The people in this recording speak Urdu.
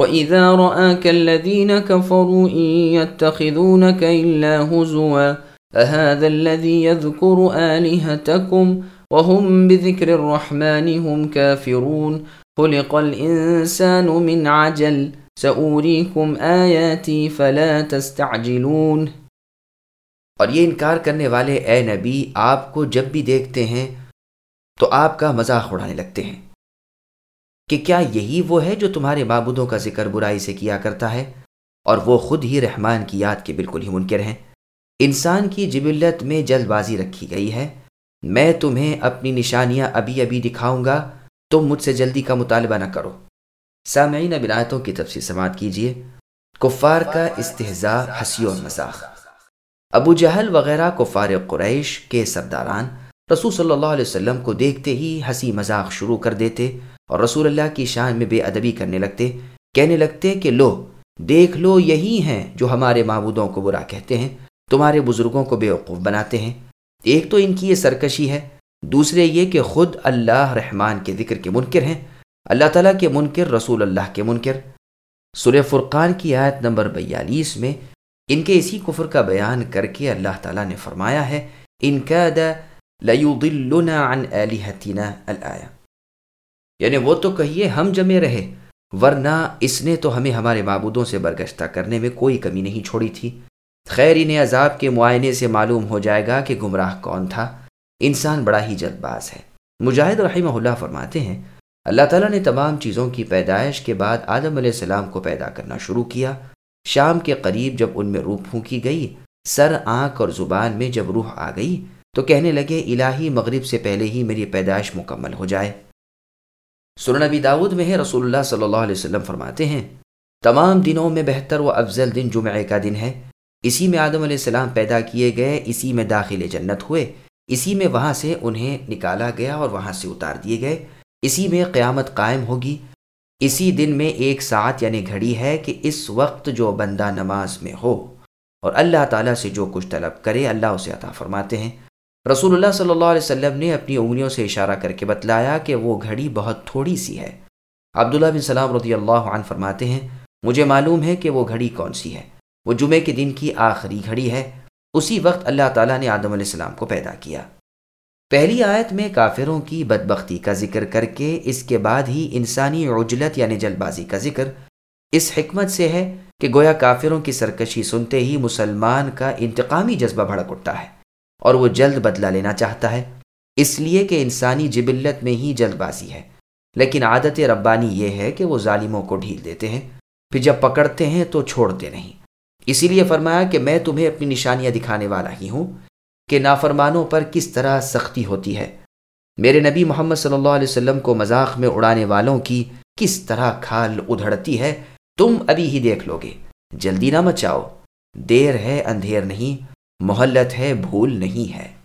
وَإِذَا رَآكَ الَّذِينَ كَفَرُوا إِن يَتَّخِذُونَكَ إِلَّا هُزُوًا أَهَذَا الَّذِي يَذْكُرُ آلِهَتَكُمْ وَهُمْ بِذِكْرِ الرَّحْمَنِ هُمْ كَافِرُونَ خُلِقَ الْإِنسَانُ مِنْ عَجَلٍ سَأُورِيكُمْ آيَاتِي فَلَا تَسْتَعْجِلُونَ اور یہ انکار کرنے والے اے نبی آپ کو جب بھی دیکھتے ہیں تو آپ کا مذاق اڑانے لگتے ہیں۔ کہ کیا یہی وہ ہے جو تمہارے معبودوں کا ذکر برائی سے کیا کرتا ہے؟ اور وہ خود ہی رحمان کی یاد کے بالکل ہی منکر ہیں۔ انسان کی جبلت میں جلد بازی رکھی گئی ہے۔ میں تمہیں اپنی نشانیاں ابھی ابھی دکھاؤں گا۔ تم مجھ سے جلدی کا مطالبہ نہ کرو۔ سامعین بنایتوں کی تفصیل سماعت کیجیے۔ کفار کا استحضاء ہنسی اور مذاق۔ ابو جہل وغیرہ کفار قریش کے سرداران رسول صلی اللہ علیہ وسلم کو دیکھتے ہی ہنسی مذاق شروع کر دیتے۔ اور رسول اللہ کی شان میں بے ادبی کرنے لگتے، کہنے لگتے کہ لو، دیکھ لو یہی ہیں جو ہمارے معبودوں کو برا کہتے ہیں، تمہارے بزرگوں کو بے وقوف بناتے ہیں۔ ایک تو ان کی یہ سرکشی ہے، دوسرے یہ کہ خود اللہ رحمان کے ذکر کے منکر ہیں۔ اللہ تعالیٰ کے منکر، رسول اللہ کے منکر۔ سر فرقان کی آیت نمبر بیالیس میں ان کے اسی کفر کا بیان کر کے اللہ تعالیٰ نے فرمایا ہے، ان کا عن آلہتنا الآیہ یعنی وہ تو کہیے ہم جمے رہے، ورنہ اس نے تو ہمیں ہمارے معبودوں سے برگشتہ کرنے میں کوئی کمی نہیں چھوڑی تھی۔ خیر، انہیں عذاب کے معائنے سے معلوم ہو جائے گا کہ گمراہ کون تھا۔ انسان بڑا ہی جلد باز ہے۔ مجاہد رحمہ اللہ فرماتے ہیں، اللہ تعالیٰ نے تمام چیزوں کی پیدائش کے بعد آدم علیہ السلام کو پیدا کرنا شروع کیا۔ شام کے قریب جب ان میں روح پھونکی گئی، سر، آنکھ اور زبان میں جب روح آ گئی، تو کہنے لگے، الہی مغرب سے پہلے ہی میری پیدائش مکمل ہو جائے۔ نبی داود میں ہے، رسول اللہ صلی اللہ علیہ وسلم فرماتے ہیں، تمام دنوں میں بہتر و افضل دن جمعہ کا دن ہے۔ اسی میں آدم علیہ السلام پیدا کیے گئے، اسی میں داخل جنت ہوئے۔ اسی میں وہاں سے انہیں نکالا گیا اور وہاں سے اتار دیے گئے۔ اسی میں قیامت قائم ہوگی۔ اسی دن میں ایک ساتھ یعنی گھڑی ہے کہ اس وقت جو بندہ نماز میں ہو۔ اور اللہ تعالیٰ سے جو کچھ طلب کرے، اللہ اسے عطا فرماتے ہیں۔ رسول اللہ صلی اللہ علیہ وسلم نے اپنی انگلیوں سے اشارہ کر کے بتلایا کہ وہ گھڑی بہت تھوڑی سی ہے۔ عبداللہ بن سلام رضی اللہ عنہ فرماتے ہیں، مجھے معلوم ہے کہ وہ گھڑی کون سی ہے۔ وہ جمعے کے دن کی آخری گھڑی ہے۔ اسی وقت اللہ تعالیٰ نے آدم علیہ السلام کو پیدا کیا۔ پہلی آیت میں کافروں کی بدبختی کا ذکر کر کے اس کے بعد ہی انسانی عجلت یعنی جلد بازی کا ذکر اس حکمت سے ہے کہ گویا کافروں کی سرکشی سنتے ہی مسلمان کا انتقامی جذبہ بھڑک اٹھتا ہے۔ اور وہ جلد بدلہ لینا چاہتا ہے۔ اس لیے کہ انسانی جبلت میں ہی جلد بازی ہے۔ لیکن عادت ربانی یہ ہے کہ وہ ظالموں کو ڈھیل دیتے ہیں۔ پھر جب پکڑتے ہیں تو چھوڑتے نہیں۔ اسی لیے فرمایا کہ میں تمہیں اپنی نشانیاں دکھانے والا ہی ہوں کہ نافرمانوں پر کس طرح سختی ہوتی ہے۔ میرے نبی محمد صلی اللہ علیہ وسلم کو مذاق میں اڑانے والوں کی کس طرح کھال ادھڑتی ہے، تم ابھی ہی دیکھ لو گے۔ جلدی نہ مچاؤ۔ دیر ہے، اندھیر نہیں۔ محلت ہے بھول نہیں ہے۔